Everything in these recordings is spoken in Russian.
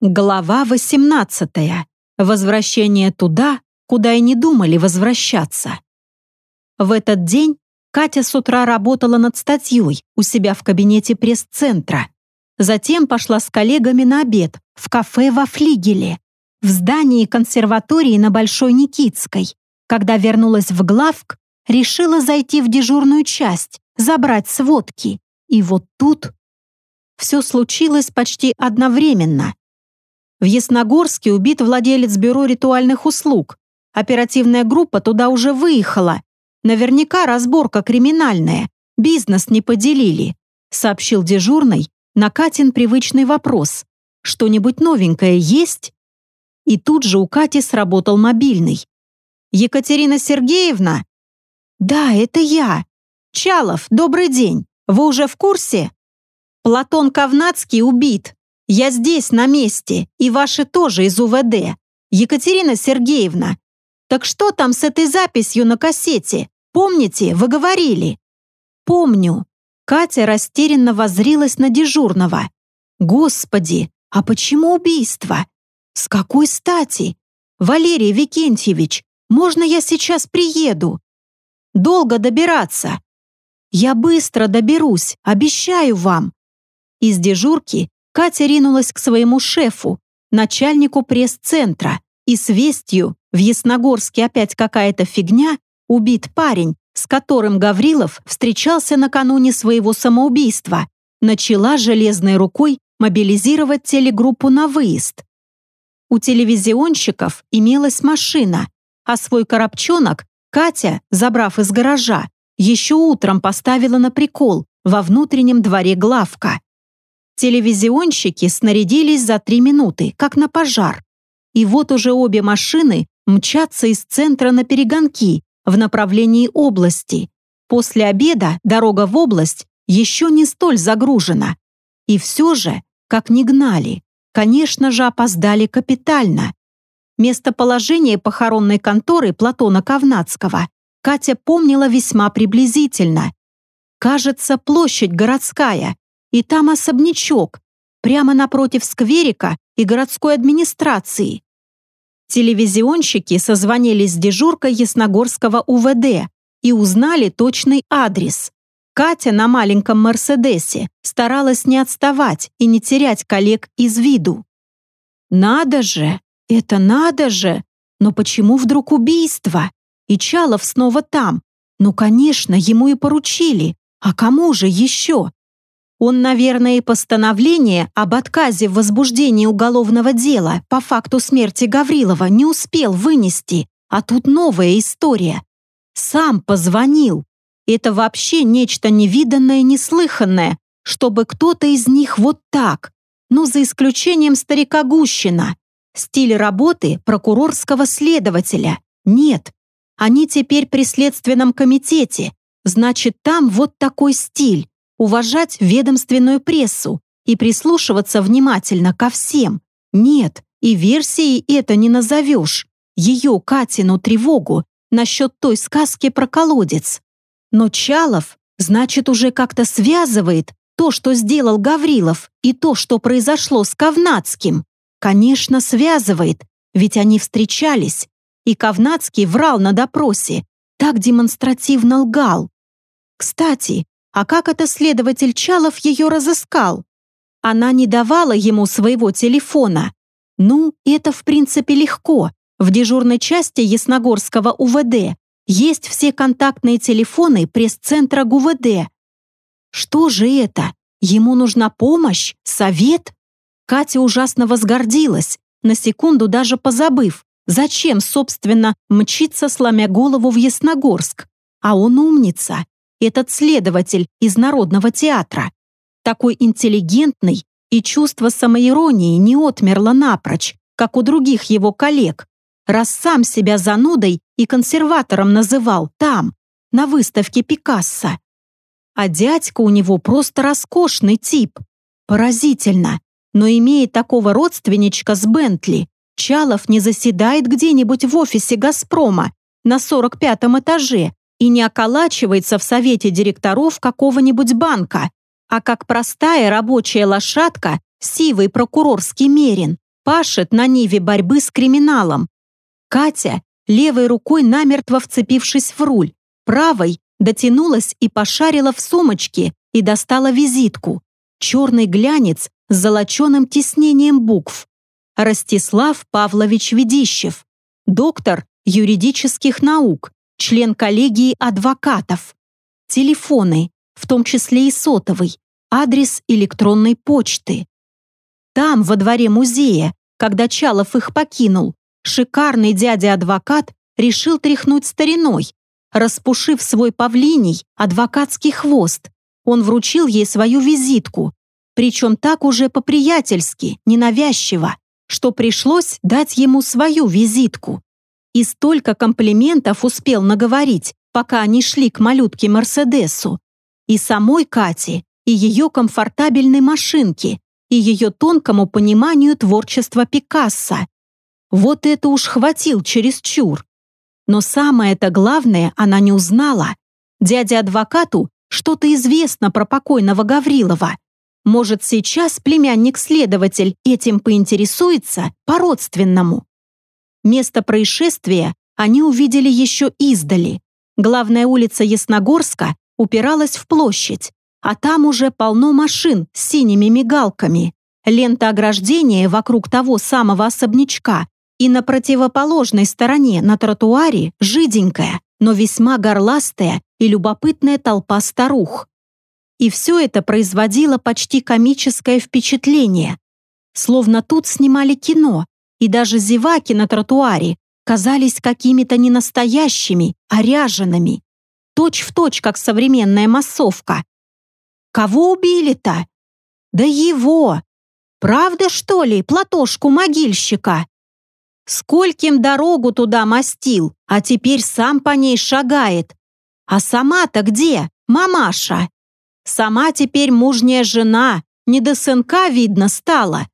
Глава 18. Возвращение туда, куда и не думали возвращаться. В этот день Катя с утра работала над статьей у себя в кабинете пресс-центра. Затем пошла с коллегами на обед в кафе во Флигеле, в здании консерватории на Большой Никитской. Когда вернулась в главк, решила зайти в дежурную часть, забрать сводки. И вот тут все случилось почти одновременно. В Ясногорске убит владелец бюро ритуальных услуг. Оперативная группа туда уже выехала. Наверняка разборка криминальная. Бизнес не поделили», — сообщил дежурный на Катин привычный вопрос. «Что-нибудь новенькое есть?» И тут же у Кати сработал мобильный. «Екатерина Сергеевна?» «Да, это я. Чалов, добрый день. Вы уже в курсе?» «Платон Ковнацкий убит. Я здесь, на месте, и ваши тоже из УВД. Екатерина Сергеевна, так что там с этой записью на кассете? Помните, вы говорили?» «Помню». Катя растерянно возрилась на дежурного. «Господи, а почему убийство? С какой стати? Валерий Викентьевич, можно я сейчас приеду?» «Долго добираться?» «Я быстро доберусь, обещаю вам». Из дежурки Катя ринулась к своему шефу, начальнику пресс-центра, и с вестью в Ясногорске опять какая-то фигня, убит парень, с которым Гаврилов встречался накануне своего самоубийства, начала железной рукой мобилизировать телегруппу на выезд. У телевизионщиков имелась машина, а свой коробчонок Катя, забрав из гаража, еще утром поставила на прикол во внутреннем дворе главка. Телевизионщики снарядились за три минуты, как на пожар. И вот уже обе машины мчатся из центра на перегонки в направлении области. После обеда дорога в область еще не столь загружена. И все же, как ни гнали, конечно же, опоздали капитально. Местоположение похоронной конторы Платона Ковнацкого Катя помнила весьма приблизительно. Кажется, площадь городская, и там особнячок, прямо напротив скверика и городской администрации. Телевизионщики созвонились с дежуркой Ясногорского УВД и узнали точный адрес. Катя на маленьком «Мерседесе» старалась не отставать и не терять коллег из виду. «Надо же! Это надо же! Но почему вдруг убийство? И Чалов снова там. Ну, конечно, ему и поручили. А кому же еще? Он, наверное, и постановление об отказе в возбуждении уголовного дела по факту смерти Гаврилова не успел вынести, а тут новая история. Сам позвонил. Это вообще нечто невиданное, неслыханное, чтобы кто-то из них вот так, ну, за исключением старика Гущина. Стиль работы прокурорского следователя. Нет. Они теперь при следственном комитете. Значит, там вот такой стиль уважать ведомственную прессу и прислушиваться внимательно ко всем. Нет, и версией это не назовешь. Ее, Катину, тревогу насчет той сказки про колодец. Но Чалов, значит, уже как-то связывает то, что сделал Гаврилов, и то, что произошло с Ковнацким. Конечно, связывает, ведь они встречались, и Ковнацкий врал на допросе, так демонстративно лгал. Кстати, а как это следователь Чалов ее разыскал? Она не давала ему своего телефона. Ну, это в принципе легко. В дежурной части Ясногорского УВД есть все контактные телефоны пресс-центра ГУВД. Что же это? Ему нужна помощь? Совет? Катя ужасно возгордилась, на секунду даже позабыв, зачем, собственно, мчиться, сломя голову в Ясногорск. А он умница, этот следователь из Народного театра. Такой интеллигентный, и чувство самоиронии не отмерло напрочь, как у других его коллег, раз сам себя занудой и консерватором называл там, на выставке Пикассо. А дядька у него просто роскошный тип. Поразительно. Но имея такого родственничка с Бентли, Чалов не заседает где-нибудь в офисе «Газпрома» на 45-м этаже и не околачивается в совете директоров какого-нибудь банка, а как простая рабочая лошадка сивый прокурорский мерин, пашет на ниве борьбы с криминалом. Катя, левой рукой намертво вцепившись в руль, правой дотянулась и пошарила в сумочке и достала визитку. Черный глянец с золоченым тиснением букв. Ростислав Павлович Ведищев, доктор юридических наук, член коллегии адвокатов. Телефоны, в том числе и сотовый, адрес электронной почты. Там, во дворе музея, когда Чалов их покинул, шикарный дядя-адвокат решил тряхнуть стариной. Распушив свой павлиний, адвокатский хвост, он вручил ей свою визитку, причем так уже по-приятельски, ненавязчиво, что пришлось дать ему свою визитку. И столько комплиментов успел наговорить, пока они шли к малютке Мерседесу. И самой Кате, и ее комфортабельной машинке, и ее тонкому пониманию творчества Пикассо. Вот это уж хватил чересчур. Но самое-то главное она не узнала. Дяде-адвокату что-то известно про покойного Гаврилова. Может, сейчас племянник-следователь этим поинтересуется по-родственному. Место происшествия они увидели еще издали. Главная улица Ясногорска упиралась в площадь, а там уже полно машин с синими мигалками, лента ограждения вокруг того самого особнячка и на противоположной стороне на тротуаре жиденькая, но весьма горластая и любопытная толпа старух. И все это производило почти комическое впечатление. Словно тут снимали кино, и даже зеваки на тротуаре казались какими-то не настоящими, а ряжеными. Точь в точь, как современная массовка. Кого убили-то? Да его! Правда, что ли, платошку могильщика? Скольким дорогу туда мастил, а теперь сам по ней шагает. А сама-то где, мамаша? Сама теперь мужняя жена, не до сынка видно стала.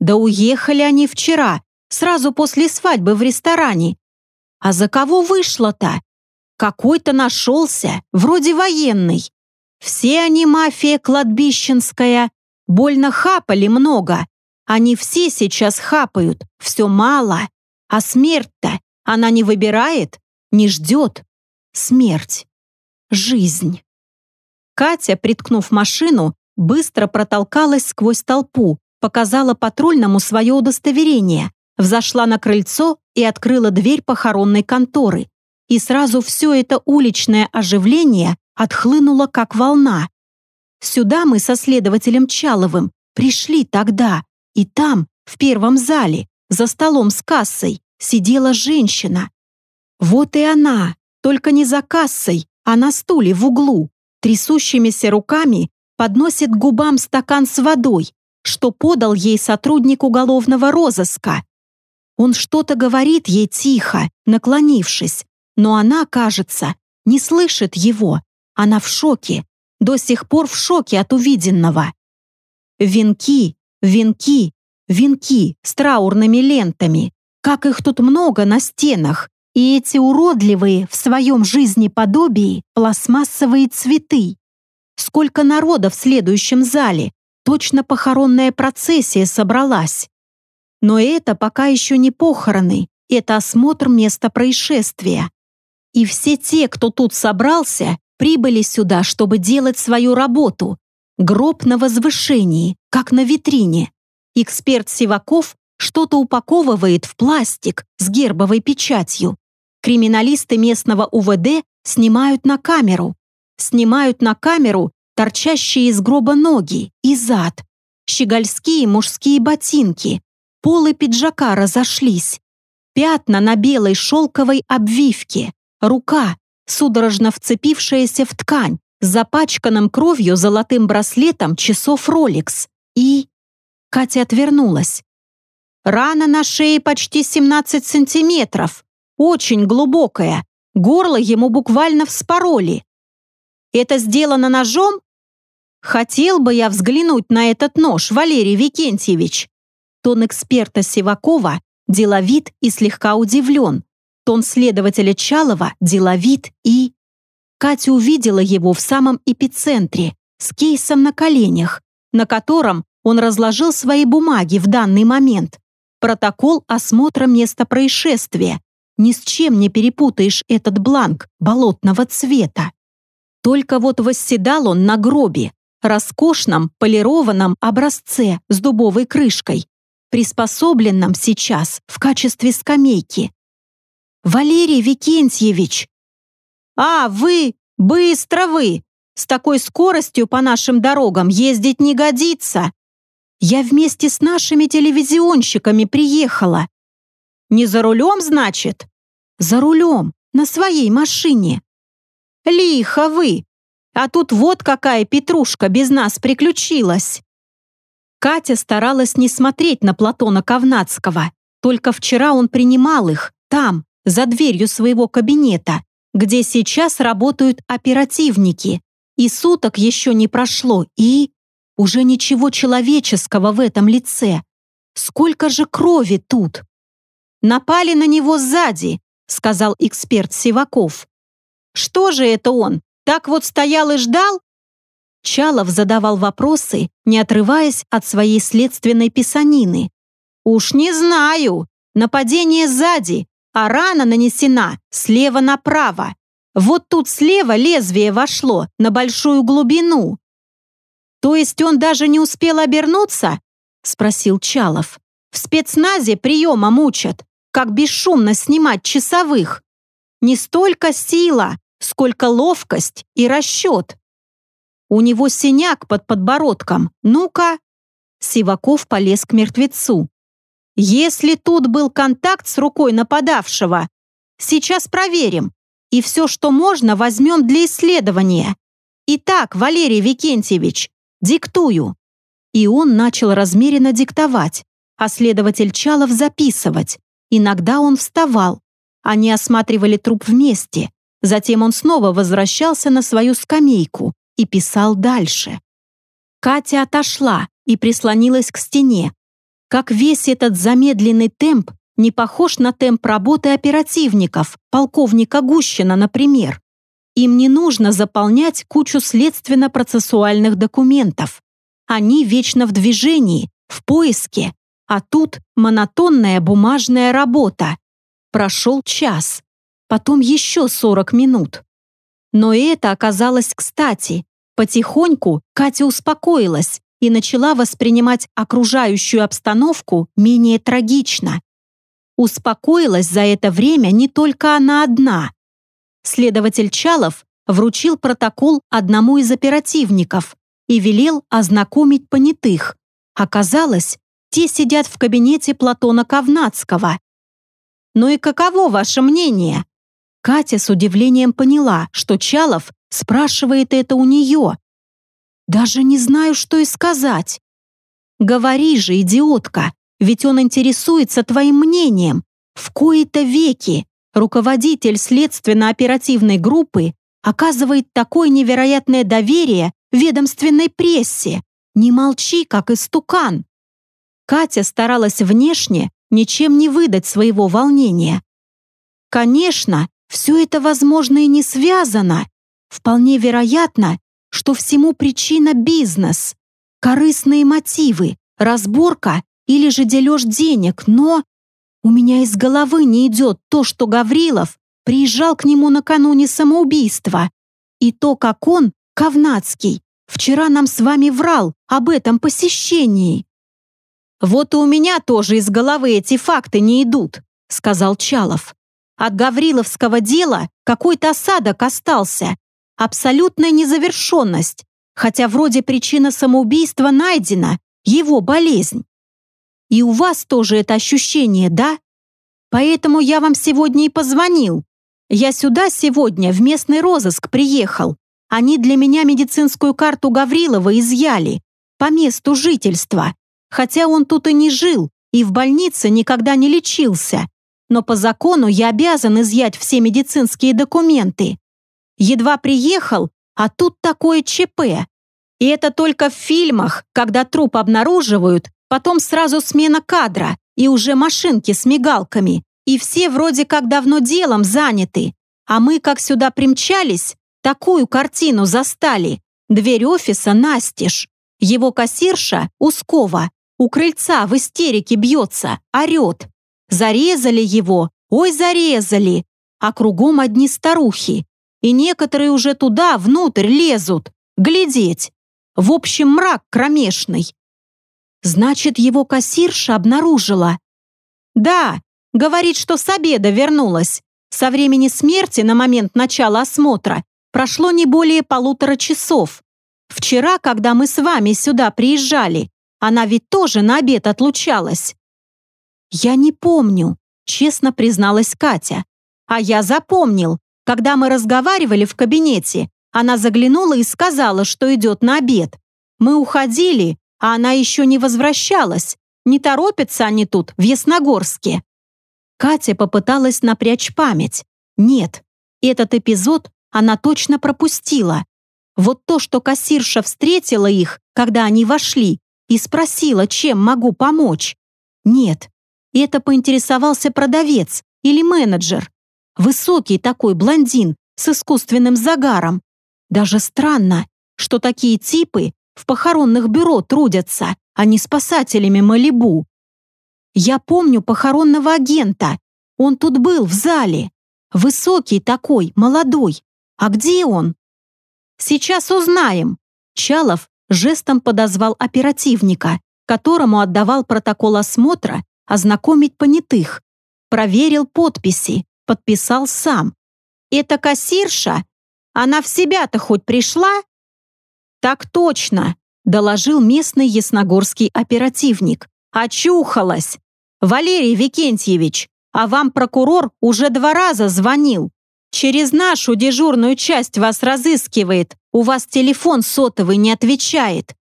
Да уехали они вчера, сразу после свадьбы в ресторане. А за кого вышла-то? Какой-то нашелся, вроде военный. Все они мафия кладбищенская, больно хапали много. Они все сейчас хапают, все мало. А смерть-то она не выбирает, не ждет. Смерть. Жизнь. Катя, приткнув машину, быстро протолкалась сквозь толпу, показала патрульному свое удостоверение, взошла на крыльцо и открыла дверь похоронной конторы. И сразу все это уличное оживление отхлынуло как волна. Сюда мы со следователем Чаловым пришли тогда, и там, в первом зале, за столом с кассой, сидела женщина. Вот и она, только не за кассой, а на стуле в углу, трясущимися руками подносит губам стакан с водой, что подал ей сотрудник уголовного розыска. Он что-то говорит ей тихо, наклонившись, но она, кажется, не слышит его. Она в шоке, до сих пор в шоке от увиденного. Венки, венки, венки с траурными лентами. Как их тут много на стенах. И эти уродливые в своем жизни подобии пластмассовые цветы. Сколько народа в следующем зале. Точно похоронная процессия собралась. Но это пока еще не похороны, это осмотр места происшествия. И все те, кто тут собрался, прибыли сюда, чтобы делать свою работу. Гроб на возвышении, как на витрине. Эксперт Сиваков что-то упаковывает в пластик с гербовой печатью. Криминалисты местного УВД снимают на камеру. Снимают на камеру торчащие из гроба ноги и зад, щегольские мужские ботинки, полы пиджака разошлись, пятна на белой шелковой обвивке, рука, судорожно вцепившаяся в ткань, запачканным кровью золотым браслетом часов Rolex. И... Катя отвернулась. Рана на шее почти 17 сантиметров. Очень глубокая. Горло ему буквально вспороли. Это сделано ножом? Хотел бы я взглянуть на этот нож, Валерий Викентьевич. Тон эксперта Сивакова деловит и слегка удивлен. Тон следователя Чалова деловит и... Катя увидела его в самом эпицентре, с кейсом на коленях, на котором он разложил свои бумаги в данный момент. Протокол осмотра места происшествия. Ни с чем не перепутаешь этот бланк болотного цвета. Только вот восседал он на гробе, роскошном полированном образце с дубовой крышкой, приспособленном сейчас в качестве скамейки. «Валерий Викентьевич!» «А, вы! Быстро вы! С такой скоростью по нашим дорогам ездить не годится!» «Я вместе с нашими телевизионщиками приехала». «Не за рулем, значит?» «За рулем, на своей машине». «Лихо вы! А тут вот какая петрушка без нас приключилась!» Катя старалась не смотреть на Платона Ковнацкого. Только вчера он принимал их, там, за дверью своего кабинета, где сейчас работают оперативники. И суток еще не прошло, и... Уже ничего человеческого в этом лице. Сколько же крови тут? «Напали на него сзади», — сказал эксперт Сиваков. «Что же это он? Так вот стоял и ждал? Чалов задавал вопросы, не отрываясь от своей следственной писанины. «Уж не знаю. Нападение сзади, а рана нанесена слева направо. Вот тут слева лезвие вошло на большую глубину». «То есть он даже не успел обернуться?» — спросил Чалов. «В спецназе приема мучат, как бесшумно снимать часовых. Не столько сила, сколько ловкость и расчет. У него синяк под подбородком. Ну-ка!» Сиваков полез к мертвецу. «Если тут был контакт с рукой нападавшего, сейчас проверим. И все, что можно, возьмем для исследования. Итак, Валерий Викентьевич, диктую». И он начал размеренно диктовать, а следователь Чалов записывать. Иногда он вставал. Они осматривали труп вместе. Затем он снова возвращался на свою скамейку, и писал дальше. Катя отошла и прислонилась к стене. Как весь этот замедленный темп не похож на темп работы оперативников, полковника Гущина, например. Им не нужно заполнять кучу следственно-процессуальных документов. Они вечно в движении, в поиске, а тут монотонная бумажная работа. Прошел час, потом еще 40 минут. Но это оказалось кстати. Потихоньку Катя успокоилась и начала воспринимать окружающую обстановку менее трагично. Успокоилась за это время не только она одна. Следователь Чалов вручил протокол одному из оперативников и велел ознакомить понятых. Оказалось, те сидят в кабинете Платона Ковнацкого. «Ну и каково ваше мнение?» Катя с удивлением поняла, что Чалов спрашивает это у нее. Даже не знаю, что и сказать. Говори же, идиотка, ведь он интересуется твоим мнением. В кои-то веки руководитель следственно-оперативной группы оказывает такое невероятное доверие ведомственной прессе. Не молчи, как истукан. Катя старалась внешне ничем не выдать своего волнения. Конечно, все это, возможно, и не связано. Вполне вероятно, что всему причина бизнес, корыстные мотивы, разборка или же дележ денег, но у меня из головы не идет то, что Гаврилов приезжал к нему накануне самоубийства, и то, как он, Ковнацкий, вчера нам с вами врал об этом посещении. «Вот и у меня тоже из головы эти факты не идут», — сказал Чалов. От Гавриловского дела какой-то осадок остался. Абсолютная незавершенность. Хотя вроде причина самоубийства найдена, его болезнь. И у вас тоже это ощущение, да? Поэтому я вам сегодня и позвонил. Я сюда сегодня в местный розыск приехал. Они для меня медицинскую карту Гаврилова изъяли по месту жительства. Хотя он тут и не жил, и в больнице никогда не лечился но по закону я обязан изъять все медицинские документы. Едва приехал, а тут такое ЧП. И это только в фильмах, когда труп обнаруживают, потом сразу смена кадра и уже машинки с мигалками, и все вроде как давно делом заняты. А мы, как сюда примчались, такую картину застали. Дверь офиса настежь. Его кассирша, Ускова, У крыльца в истерике бьется, орет. Зарезали его, ой, зарезали. А кругом одни старухи. И некоторые уже туда, внутрь, лезут. Глядеть. В общем, мрак кромешный. Значит, его кассирша обнаружила. Да, говорит, что с обеда вернулась. Со времени смерти на момент начала осмотра прошло не более полутора часов. Вчера, когда мы с вами сюда приезжали, она ведь тоже на обед отлучалась. Я не помню, честно призналась Катя. А я запомнил, когда мы разговаривали в кабинете, она заглянула и сказала, что идет на обед. Мы уходили, а она еще не возвращалась. Не торопятся они тут, в Ясногорске. Катя попыталась напрячь память. Нет, этот эпизод она точно пропустила. Вот то, что кассирша встретила их, когда они вошли, и спросила, чем могу помочь. Нет, это поинтересовался продавец или менеджер. Высокий такой блондин с искусственным загаром. Даже странно, что такие типы в похоронных бюро трудятся, а не спасателями Малибу. Я помню похоронного агента. Он тут был в зале. Высокий такой, молодой. А где он? Сейчас узнаем. Чалов жестом подозвал оперативника, которому отдавал протокол осмотра ознакомить понятых. Проверил подписи, подписал сам. «Это кассирша? Она в себя-то хоть пришла?» «Так точно», — доложил местный ясногорский оперативник. «Очухалась! Валерий Викентьевич, а вам прокурор уже два раза звонил. Через нашу дежурную часть вас разыскивает. У вас телефон сотовый не отвечает.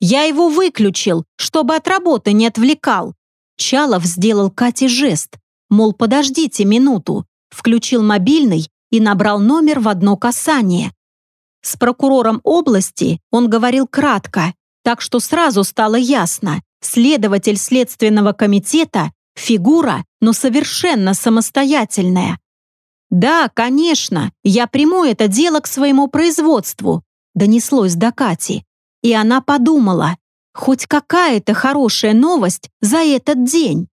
Я его выключил, чтобы от работы не отвлекал. Чалов сделал Кате жест, мол, подождите минуту. Включил мобильный и набрал номер в одно касание. С прокурором области он говорил кратко, так что сразу стало ясно. Следователь Следственного комитета – фигура, но совершенно самостоятельная. «Да, конечно, я приму это дело к своему производству», донеслось до Кати. И она подумала, хоть какая-то хорошая новость за этот день.